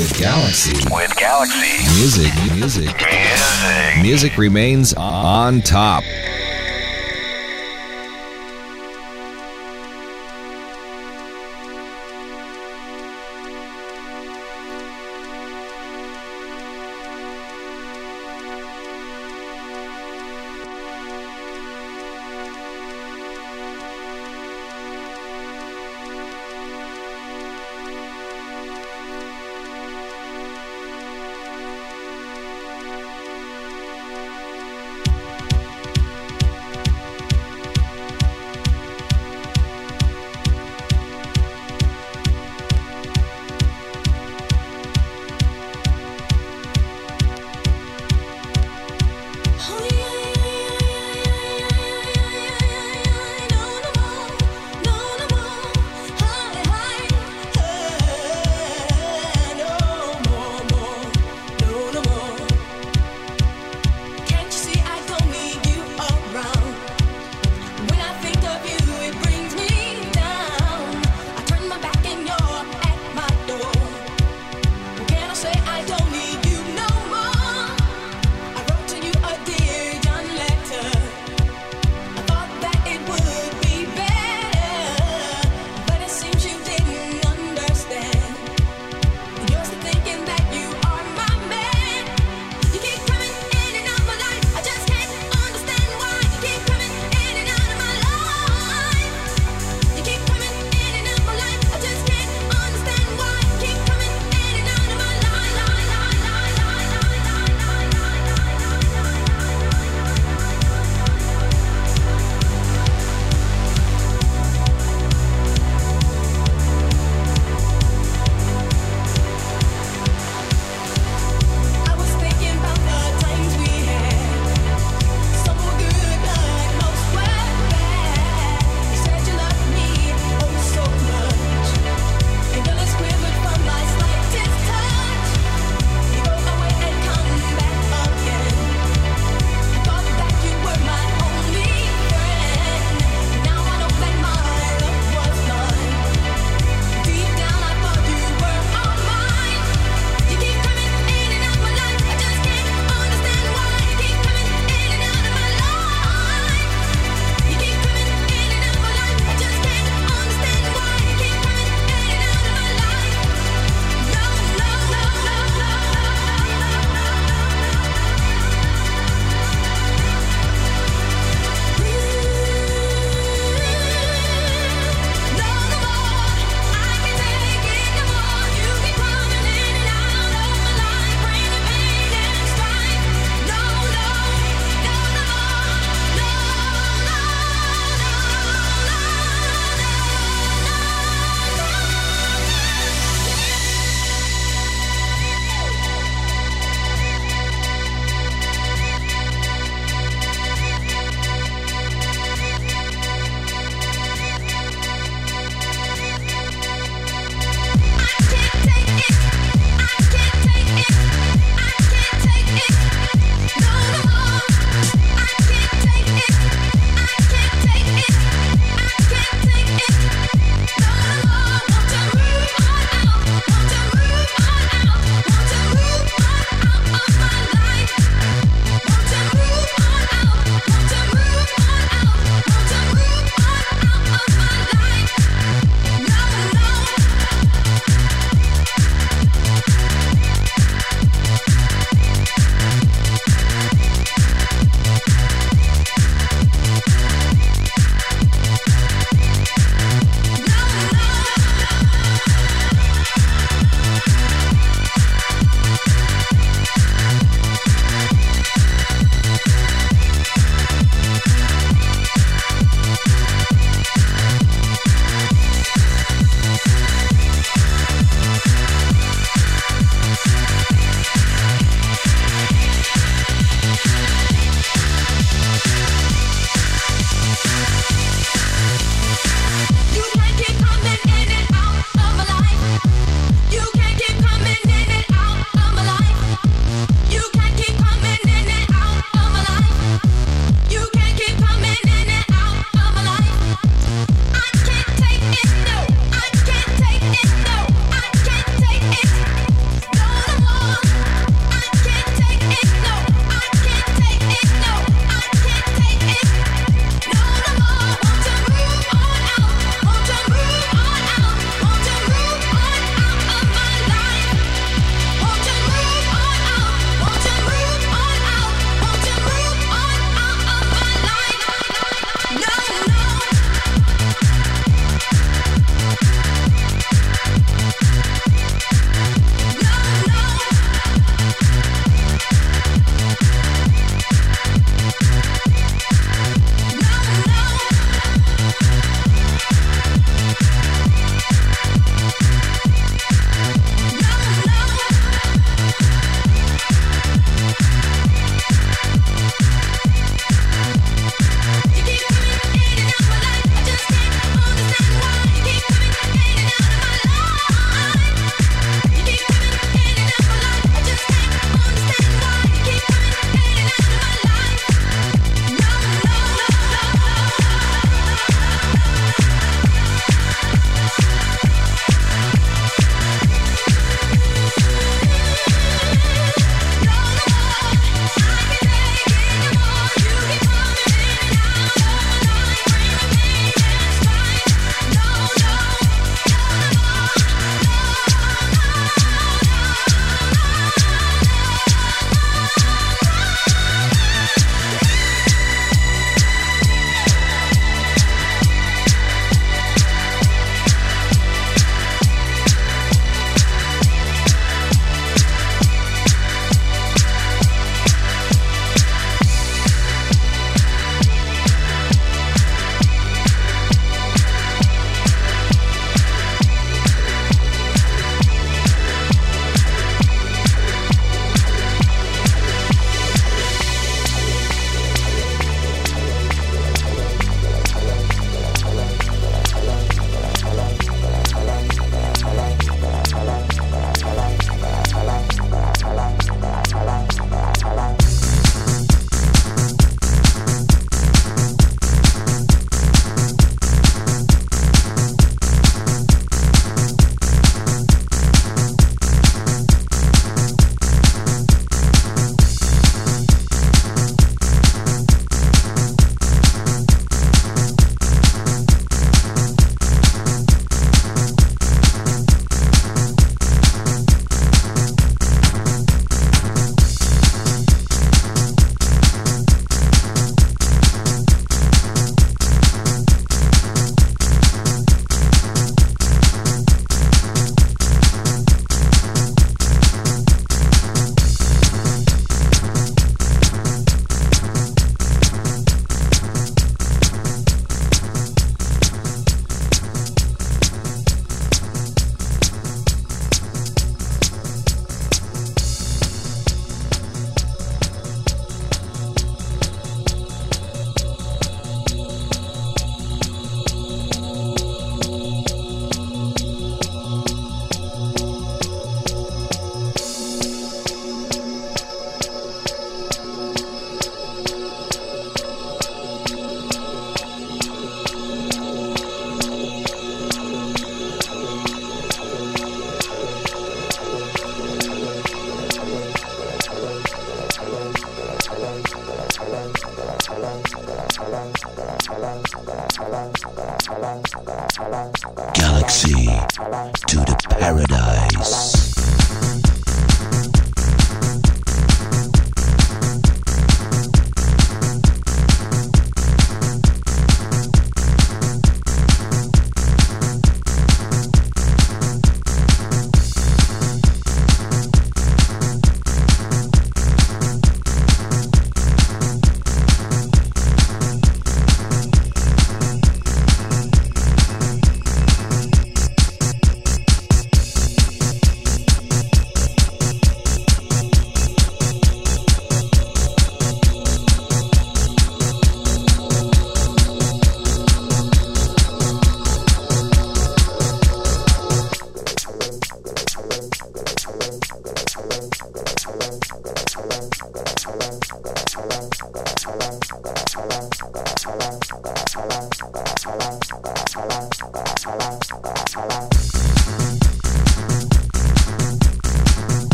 with Galaxy. With Galaxy. Music, music, Music. music remains on top.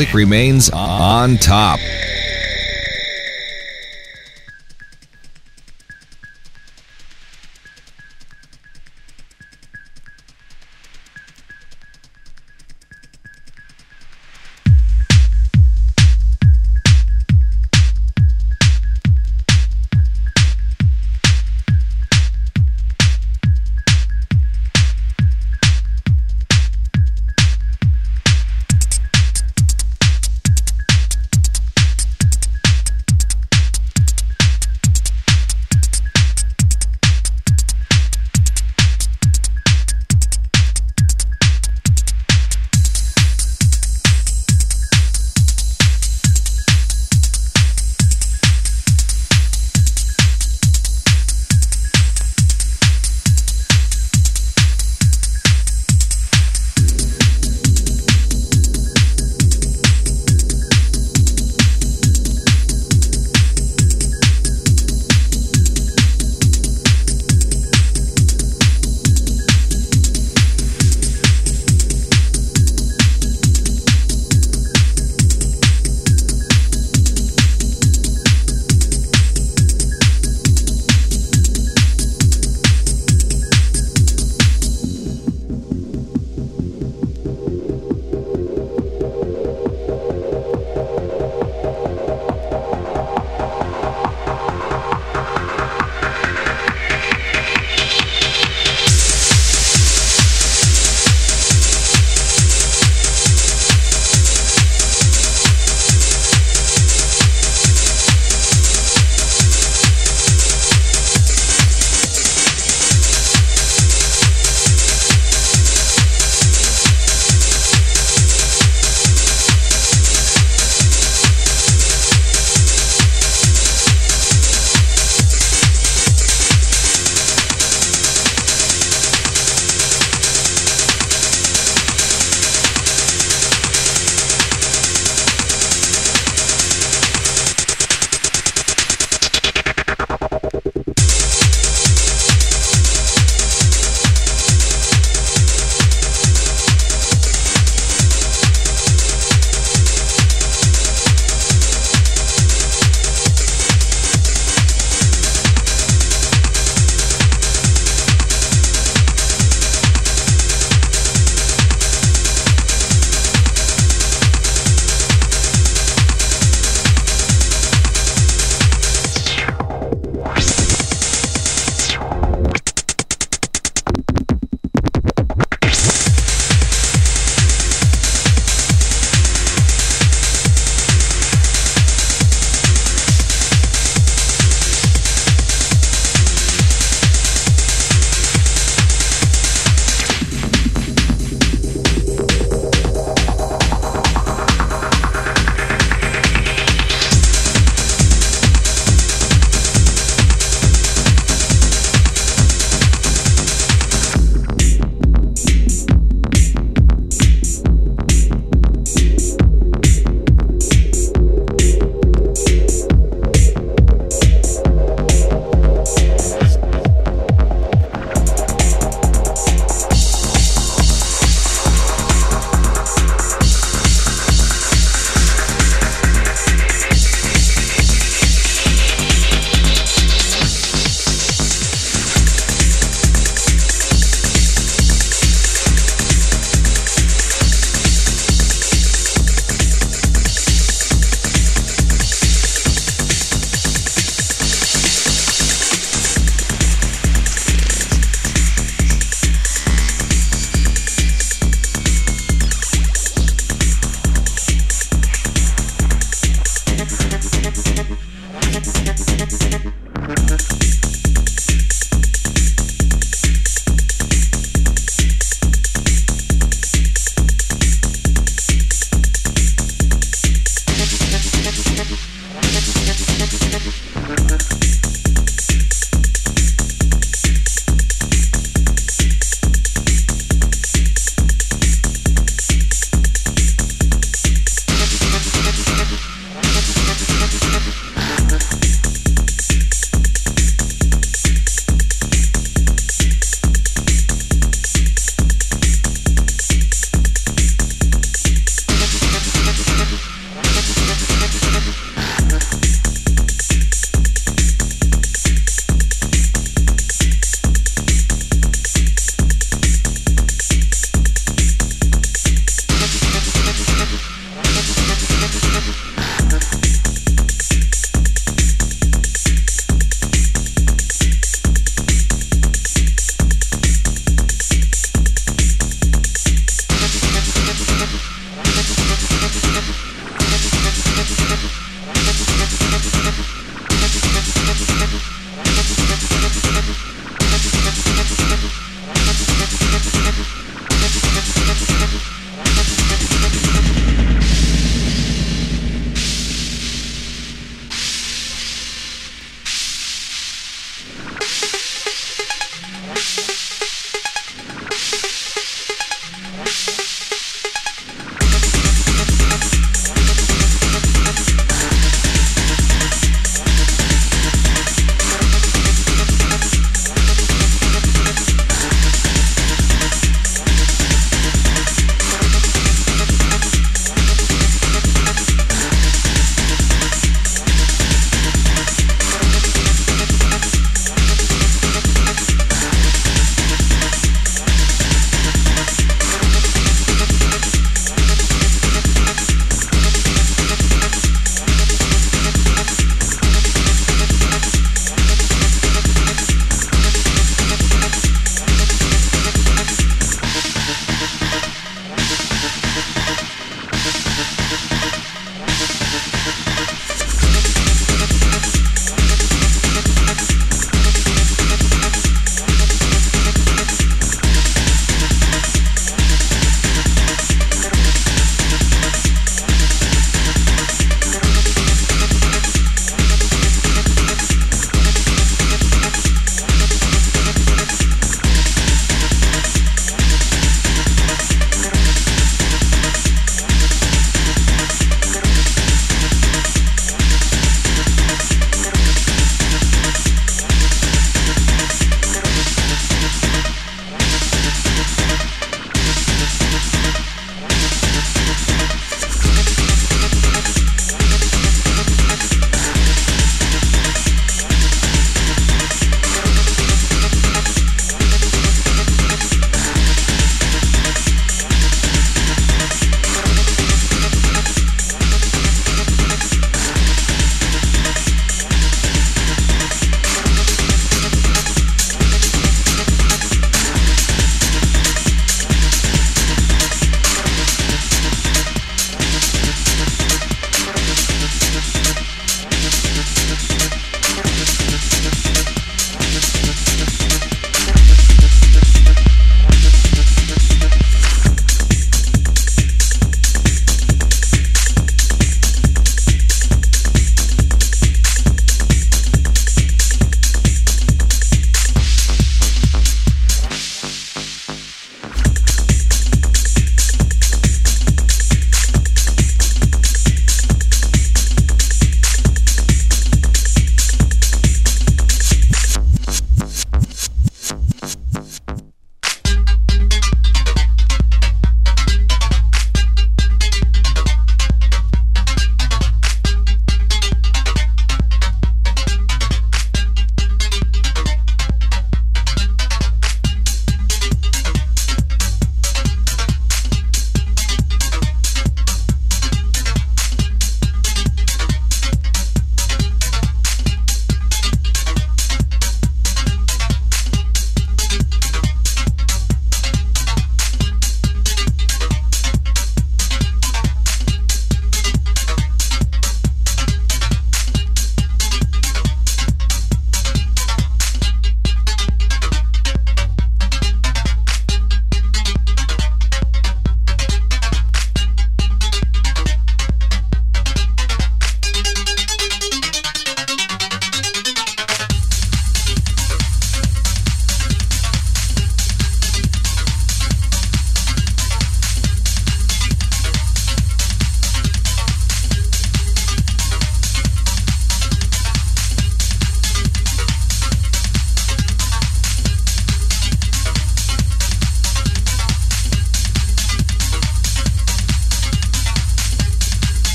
Music. remains on top.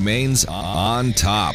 Remains on top.